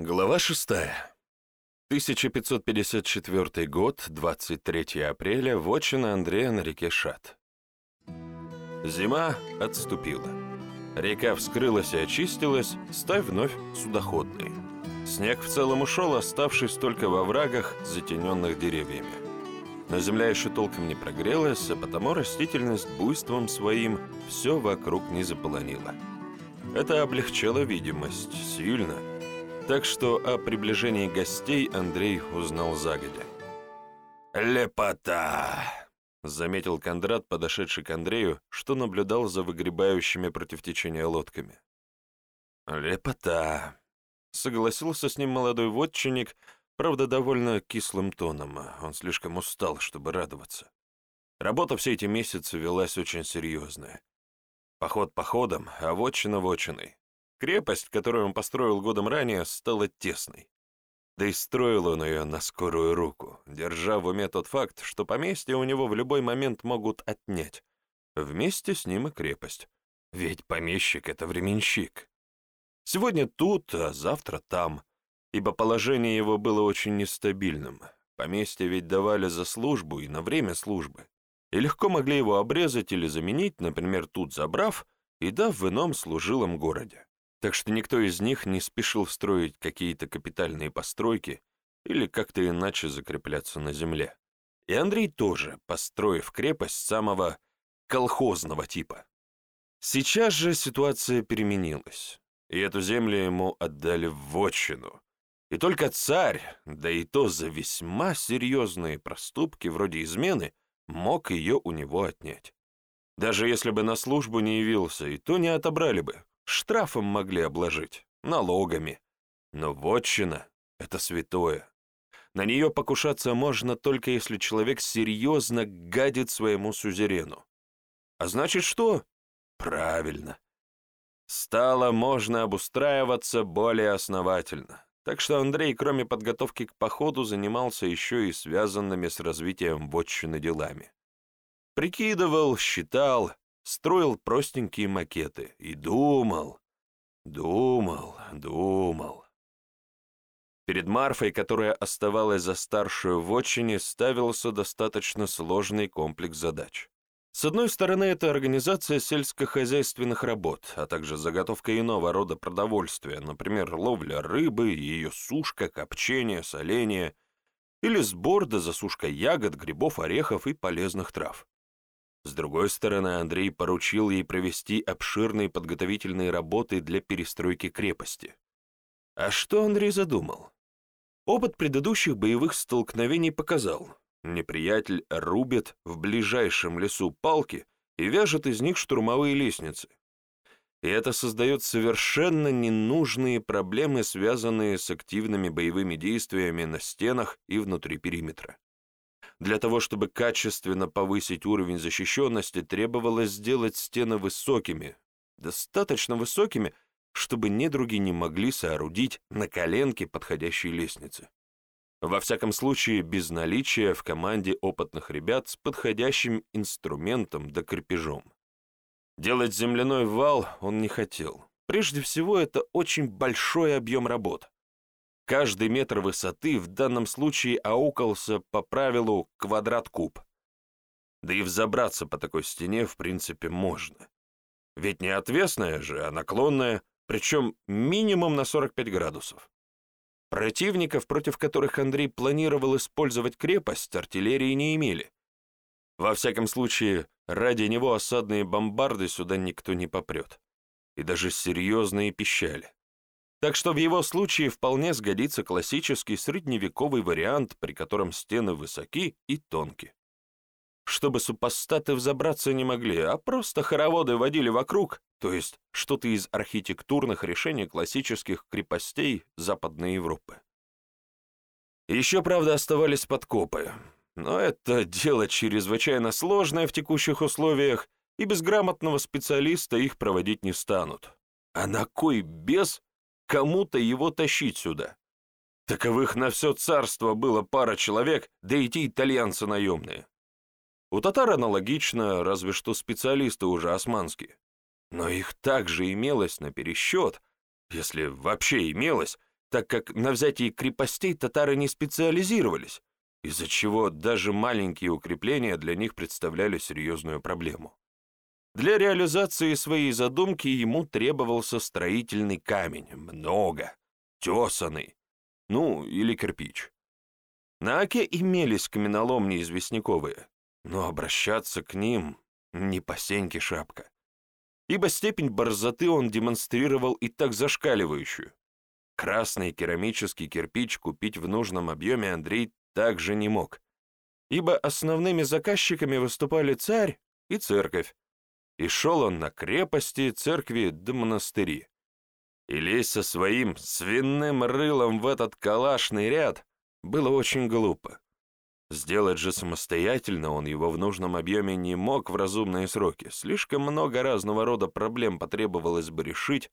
Глава 6. 1554 год, 23 апреля, вотчина Андрея на реке Шат. Зима отступила. Река вскрылась и очистилась, став вновь судоходной. Снег в целом ушел, оставшись только во врагах, затененных деревьями. Но земля еще толком не прогрелась, а потому растительность буйством своим все вокруг не заполонила. Это облегчало видимость сильно – так что о приближении гостей Андрей узнал загодя. «Лепота!» — заметил Кондрат, подошедший к Андрею, что наблюдал за выгребающими против течения лодками. «Лепота!» — согласился с ним молодой водчинник, правда, довольно кислым тоном. Он слишком устал, чтобы радоваться. Работа все эти месяцы велась очень серьезная. Поход походом, а вотчина вотчиной. Крепость, которую он построил годом ранее, стала тесной. Да и строил он ее на скорую руку, держа в уме тот факт, что поместье у него в любой момент могут отнять. Вместе с ним и крепость. Ведь помещик — это временщик. Сегодня тут, а завтра там, ибо положение его было очень нестабильным. Поместье ведь давали за службу и на время службы. И легко могли его обрезать или заменить, например, тут забрав и дав в ином служилом городе так что никто из них не спешил строить какие-то капитальные постройки или как-то иначе закрепляться на земле. И Андрей тоже, построив крепость самого колхозного типа. Сейчас же ситуация переменилась, и эту землю ему отдали в вотчину. И только царь, да и то за весьма серьезные проступки вроде измены, мог ее у него отнять. Даже если бы на службу не явился, и то не отобрали бы, Штрафом могли обложить, налогами. Но вотчина — это святое. На нее покушаться можно только если человек серьезно гадит своему сюзерену. А значит что? Правильно. Стало можно обустраиваться более основательно. Так что Андрей, кроме подготовки к походу, занимался еще и связанными с развитием вотчины делами. Прикидывал, считал, строил простенькие макеты и думал, думал, думал. Перед Марфой, которая оставалась за старшую в отчине, ставился достаточно сложный комплекс задач. С одной стороны, это организация сельскохозяйственных работ, а также заготовка иного рода продовольствия, например, ловля рыбы, ее сушка, копчение, соление, или сбор да засушка ягод, грибов, орехов и полезных трав. С другой стороны, Андрей поручил ей провести обширные подготовительные работы для перестройки крепости. А что Андрей задумал? Опыт предыдущих боевых столкновений показал, неприятель рубит в ближайшем лесу палки и вяжет из них штурмовые лестницы. И это создает совершенно ненужные проблемы, связанные с активными боевыми действиями на стенах и внутри периметра. Для того, чтобы качественно повысить уровень защищенности, требовалось сделать стены высокими, достаточно высокими, чтобы недруги не могли соорудить на коленке подходящие лестницы. Во всяком случае, без наличия в команде опытных ребят с подходящим инструментом да крепежом. Делать земляной вал он не хотел. Прежде всего, это очень большой объем работ. Каждый метр высоты в данном случае аукался по правилу квадрат-куб. Да и взобраться по такой стене в принципе можно. Ведь не отвесная же, а наклонная, причем минимум на 45 градусов. Противников, против которых Андрей планировал использовать крепость, артиллерии не имели. Во всяком случае, ради него осадные бомбарды сюда никто не попрет. И даже серьезные пищали. Так что в его случае вполне сгодится классический средневековый вариант, при котором стены высоки и тонкие. Чтобы супостаты взобраться не могли, а просто хороводы водили вокруг, то есть что-то из архитектурных решений классических крепостей Западной Европы. Еще, правда, оставались подкопы, но это дело чрезвычайно сложное в текущих условиях, и без грамотного специалиста их проводить не станут. А на кой без кому-то его тащить сюда. Таковых на все царство было пара человек, да и те итальянцы наемные. У татар аналогично, разве что специалисты уже османские. Но их также имелось на пересчет, если вообще имелось, так как на взятии крепостей татары не специализировались, из-за чего даже маленькие укрепления для них представляли серьезную проблему. Для реализации своей задумки ему требовался строительный камень, много, тесанный, ну, или кирпич. На Оке имелись каменоломни известняковые, но обращаться к ним не по сеньке шапка, ибо степень борзоты он демонстрировал и так зашкаливающую. Красный керамический кирпич купить в нужном объеме Андрей также не мог, ибо основными заказчиками выступали царь и церковь, и шел он на крепости, церкви да монастыри. И лезть со своим свиным рылом в этот калашный ряд было очень глупо. Сделать же самостоятельно он его в нужном объеме не мог в разумные сроки, слишком много разного рода проблем потребовалось бы решить,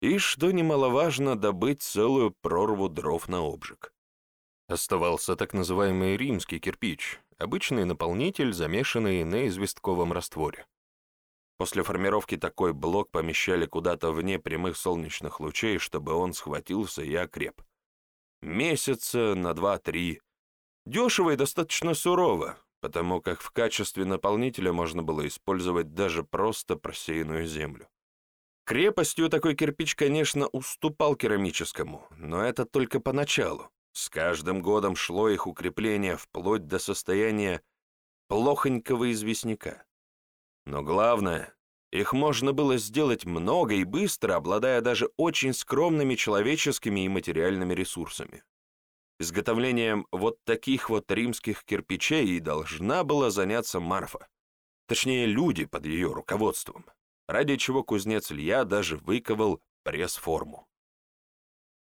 и, что немаловажно, добыть целую прорву дров на обжиг. Оставался так называемый римский кирпич, обычный наполнитель, замешанный на известковом растворе. После формировки такой блок помещали куда-то вне прямых солнечных лучей, чтобы он схватился и окреп. Месяца на два-три. Дешево и достаточно сурово, потому как в качестве наполнителя можно было использовать даже просто просеянную землю. Крепостью такой кирпич, конечно, уступал керамическому, но это только поначалу. С каждым годом шло их укрепление вплоть до состояния плохонького известняка. Но главное, их можно было сделать много и быстро, обладая даже очень скромными человеческими и материальными ресурсами. Изготовлением вот таких вот римских кирпичей и должна была заняться Марфа. Точнее, люди под ее руководством, ради чего кузнец Илья даже выковал пресс-форму.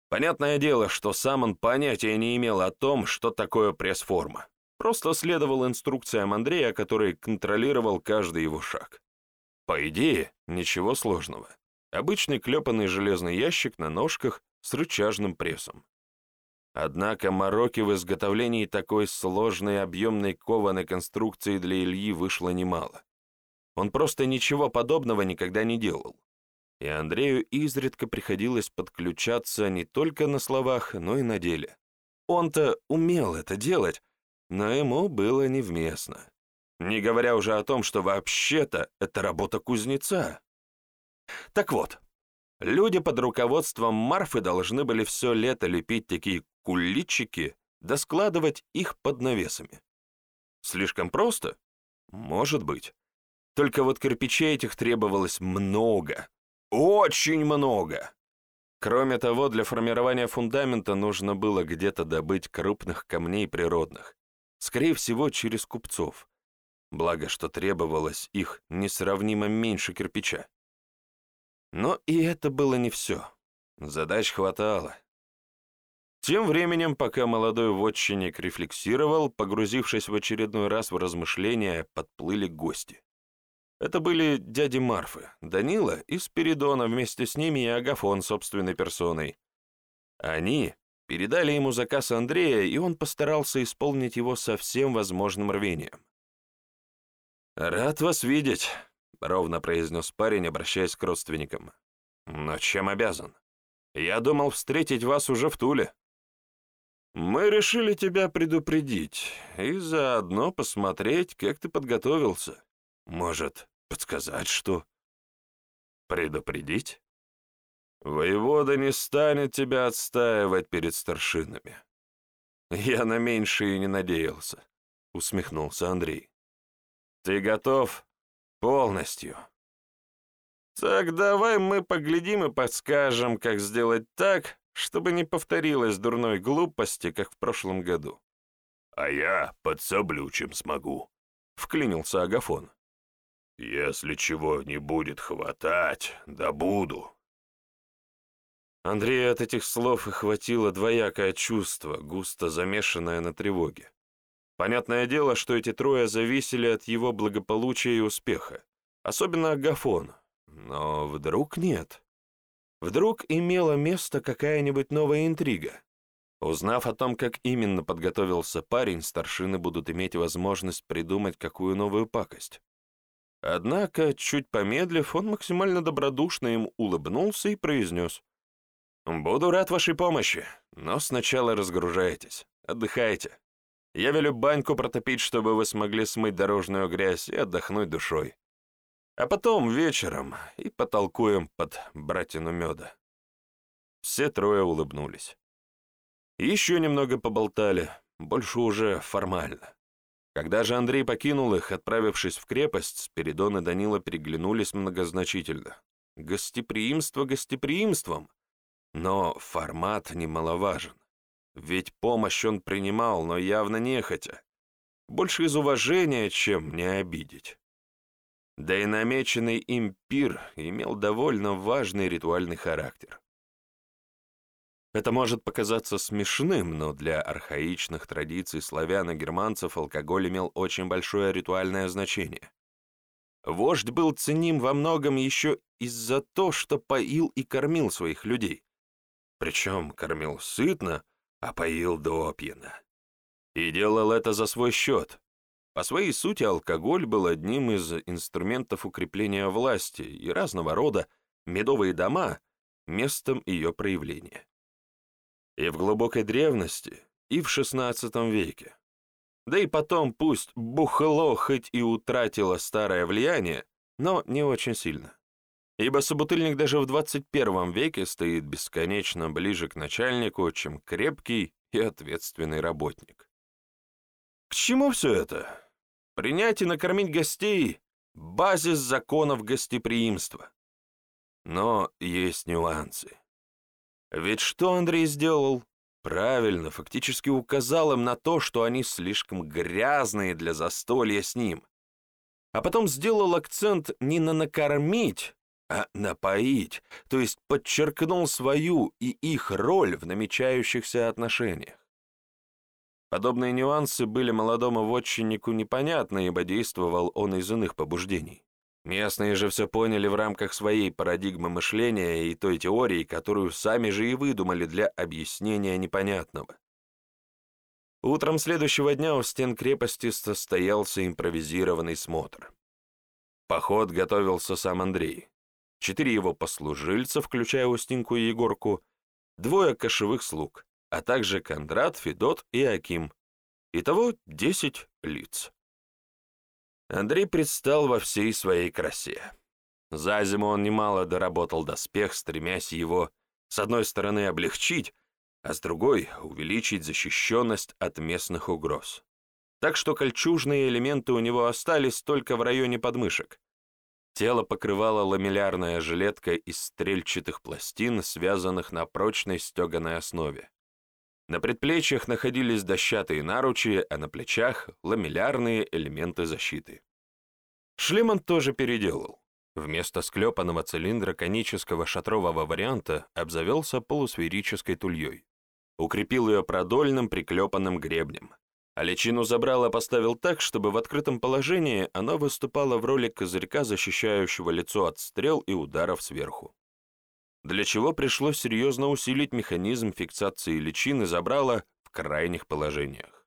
Понятное дело, что сам он понятия не имел о том, что такое пресс-форма. Просто следовал инструкциям Андрея, который контролировал каждый его шаг. По идее, ничего сложного. Обычный клепанный железный ящик на ножках с рычажным прессом. Однако мороки в изготовлении такой сложной объемной кованой конструкции для Ильи вышло немало. Он просто ничего подобного никогда не делал. И Андрею изредка приходилось подключаться не только на словах, но и на деле. Он-то умел это делать, но ему было невместно. Не говоря уже о том, что вообще-то это работа кузнеца. Так вот, люди под руководством Марфы должны были все лето лепить такие куличики, да складывать их под навесами. Слишком просто? Может быть. Только вот кирпичей этих требовалось много. Очень много. Кроме того, для формирования фундамента нужно было где-то добыть крупных камней природных. Скорее всего, через купцов. Благо, что требовалось их несравнимо меньше кирпича. Но и это было не все. Задач хватало. Тем временем, пока молодой вотчинник рефлексировал, погрузившись в очередной раз в размышления, подплыли гости. Это были дяди Марфы, Данила и Спиридона вместе с ними и Агафон собственной персоной. Они передали ему заказ Андрея, и он постарался исполнить его со всем возможным рвением. «Рад вас видеть», — ровно произнес парень, обращаясь к родственникам. «Но чем обязан? Я думал встретить вас уже в Туле». «Мы решили тебя предупредить и заодно посмотреть, как ты подготовился. Может, подсказать что?» «Предупредить?» «Воевода не станет тебя отстаивать перед старшинами». «Я на меньшее и не надеялся», — усмехнулся Андрей. Ты готов полностью? Так давай мы поглядим и подскажем, как сделать так, чтобы не повторилось дурной глупости, как в прошлом году. А я подсоблю, чем смогу, — вклинился Агафон. Если чего не будет хватать, да буду. Андрея от этих слов охватило двоякое чувство, густо замешанное на тревоге. Понятное дело, что эти трое зависели от его благополучия и успеха, особенно Агафон. Но вдруг нет. Вдруг имела место какая-нибудь новая интрига. Узнав о том, как именно подготовился парень, старшины будут иметь возможность придумать какую новую пакость. Однако, чуть помедлив, он максимально добродушно им улыбнулся и произнес. «Буду рад вашей помощи, но сначала разгружайтесь, отдыхайте. Я велю баньку протопить, чтобы вы смогли смыть дорожную грязь и отдохнуть душой. А потом вечером и потолкуем под братину меда». Все трое улыбнулись. Еще немного поболтали, больше уже формально. Когда же Андрей покинул их, отправившись в крепость, Спиридон и Данила переглянулись многозначительно. Гостеприимство гостеприимством, но формат немаловажен. Ведь помощь он принимал, но явно нехотя. Больше из уважения, чем не обидеть. Да и намеченный им пир имел довольно важный ритуальный характер. Это может показаться смешным, но для архаичных традиций славян и германцев алкоголь имел очень большое ритуальное значение. Вождь был ценим во многом еще из-за того, что поил и кормил своих людей. Причем кормил сытно, а поил допьяно. И делал это за свой счет. По своей сути алкоголь был одним из инструментов укрепления власти и разного рода медовые дома — местом ее проявления и в глубокой древности, и в XVI веке. Да и потом пусть бухло хоть и утратило старое влияние, но не очень сильно. Ибо собутыльник даже в 21 веке стоит бесконечно ближе к начальнику, чем крепкий и ответственный работник. К чему все это? Принять и накормить гостей — базис законов гостеприимства. Но есть нюансы. Ведь что Андрей сделал? Правильно, фактически указал им на то, что они слишком грязные для застолья с ним. А потом сделал акцент не на накормить, а напоить, то есть подчеркнул свою и их роль в намечающихся отношениях. Подобные нюансы были молодому вотчиннику непонятны, ибо действовал он из иных побуждений. Местные же все поняли в рамках своей парадигмы мышления и той теории, которую сами же и выдумали для объяснения непонятного. Утром следующего дня у стен крепости состоялся импровизированный смотр. Поход готовился сам Андрей. Четыре его послужильца, включая Устинку и Егорку, двое кошевых слуг, а также Кондрат, Федот и Аким. Итого десять лиц. Андрей предстал во всей своей красе. За зиму он немало доработал доспех, стремясь его, с одной стороны, облегчить, а с другой — увеличить защищенность от местных угроз. Так что кольчужные элементы у него остались только в районе подмышек. Тело покрывала ламеллярная жилетка из стрельчатых пластин, связанных на прочной стеганой основе. На предплечьях находились дощатые наручи, а на плечах — ламеллярные элементы защиты. Шлем он тоже переделал. Вместо склепанного цилиндра конического шатрового варианта обзавелся полусферической тульей. Укрепил ее продольным приклепанным гребнем. А личину забрал и поставил так, чтобы в открытом положении она выступала в роли козырька, защищающего лицо от стрел и ударов сверху для чего пришлось серьезно усилить механизм фиксации личины забрала в крайних положениях.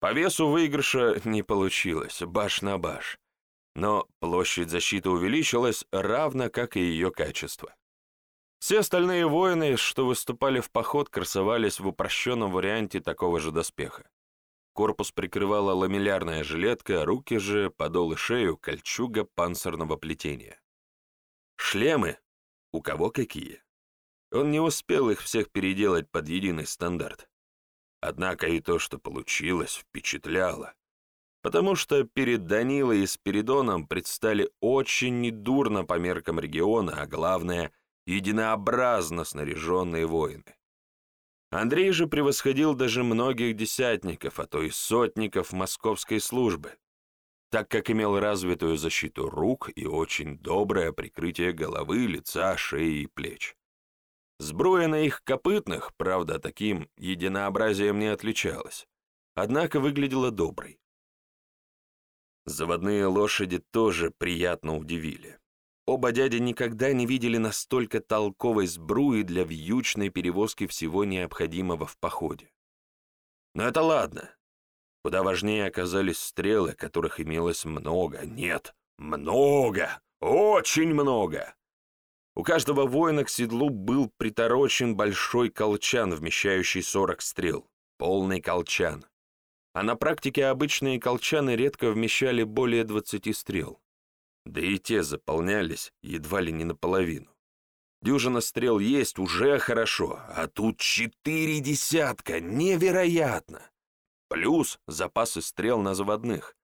По весу выигрыша не получилось, баш на баш, но площадь защиты увеличилась, равно как и ее качество. Все остальные воины, что выступали в поход, красовались в упрощенном варианте такого же доспеха. Корпус прикрывала ламеллярная жилетка, руки же, подол и шею, кольчуга панцирного плетения. Шлемы, у кого какие. Он не успел их всех переделать под единый стандарт. Однако и то, что получилось, впечатляло. Потому что перед Данилой и Спиридоном предстали очень недурно по меркам региона, а главное, единообразно снаряженные воины. Андрей же превосходил даже многих десятников, а то и сотников московской службы так как имел развитую защиту рук и очень доброе прикрытие головы, лица, шеи и плеч. Сбруя на их копытных, правда, таким единообразием не отличалась, однако выглядела доброй. Заводные лошади тоже приятно удивили. Оба дяди никогда не видели настолько толковой сбруи для вьючной перевозки всего необходимого в походе. Но это ладно, Куда важнее оказались стрелы, которых имелось много. Нет, много, очень много. У каждого воина к седлу был приторочен большой колчан, вмещающий 40 стрел. Полный колчан. А на практике обычные колчаны редко вмещали более 20 стрел. Да и те заполнялись едва ли не наполовину. Дюжина стрел есть уже хорошо, а тут четыре десятка, невероятно! Плюс запасы стрел на заводных.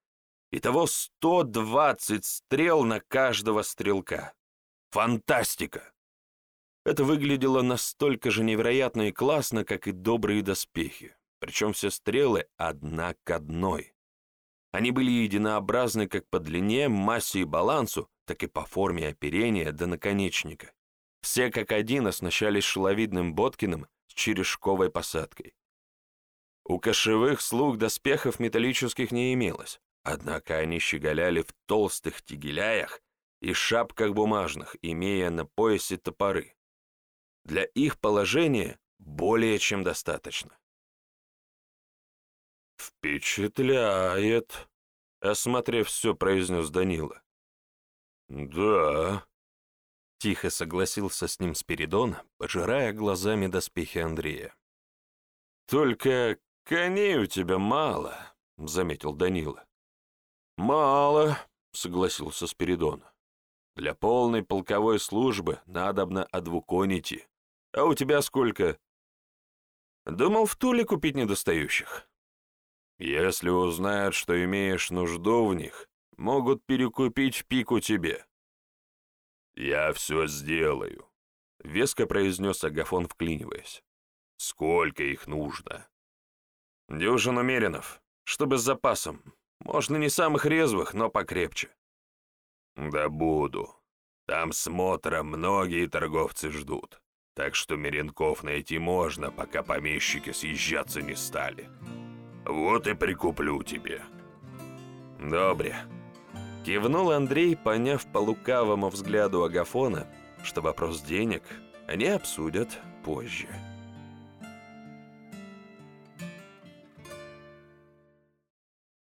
Итого 120 стрел на каждого стрелка. Фантастика! Это выглядело настолько же невероятно и классно, как и добрые доспехи. Причем все стрелы одна к одной. Они были единообразны как по длине, массе и балансу, так и по форме оперения до наконечника. Все как один оснащались шеловидным Боткиным с черешковой посадкой. У кошевых слуг доспехов металлических не имелось, однако они щеголяли в толстых тигеляях и шапках бумажных, имея на поясе топоры. Для их положения более чем достаточно. «Впечатляет», — осмотрев все, произнес Данила. «Да», — тихо согласился с ним Спиридон, пожирая глазами доспехи Андрея. «Только коней у тебя мало», — заметил Данила. «Мало», — согласился Спиридон. «Для полной полковой службы надобно о двуконити. А у тебя сколько?» «Думал в Туле купить недостающих». Если узнают, что имеешь нужду в них, могут перекупить пику тебе». «Я все сделаю», — веско произнес Агафон, вклиниваясь. «Сколько их нужно?» «Дюжин умеренов, чтобы с запасом. Можно не самых резвых, но покрепче». «Да буду. Там смотра многие торговцы ждут, так что меренков найти можно, пока помещики съезжаться не стали». Вот и прикуплю тебе». «Добре», — кивнул Андрей, поняв по лукавому взгляду Агафона, что вопрос денег они обсудят позже.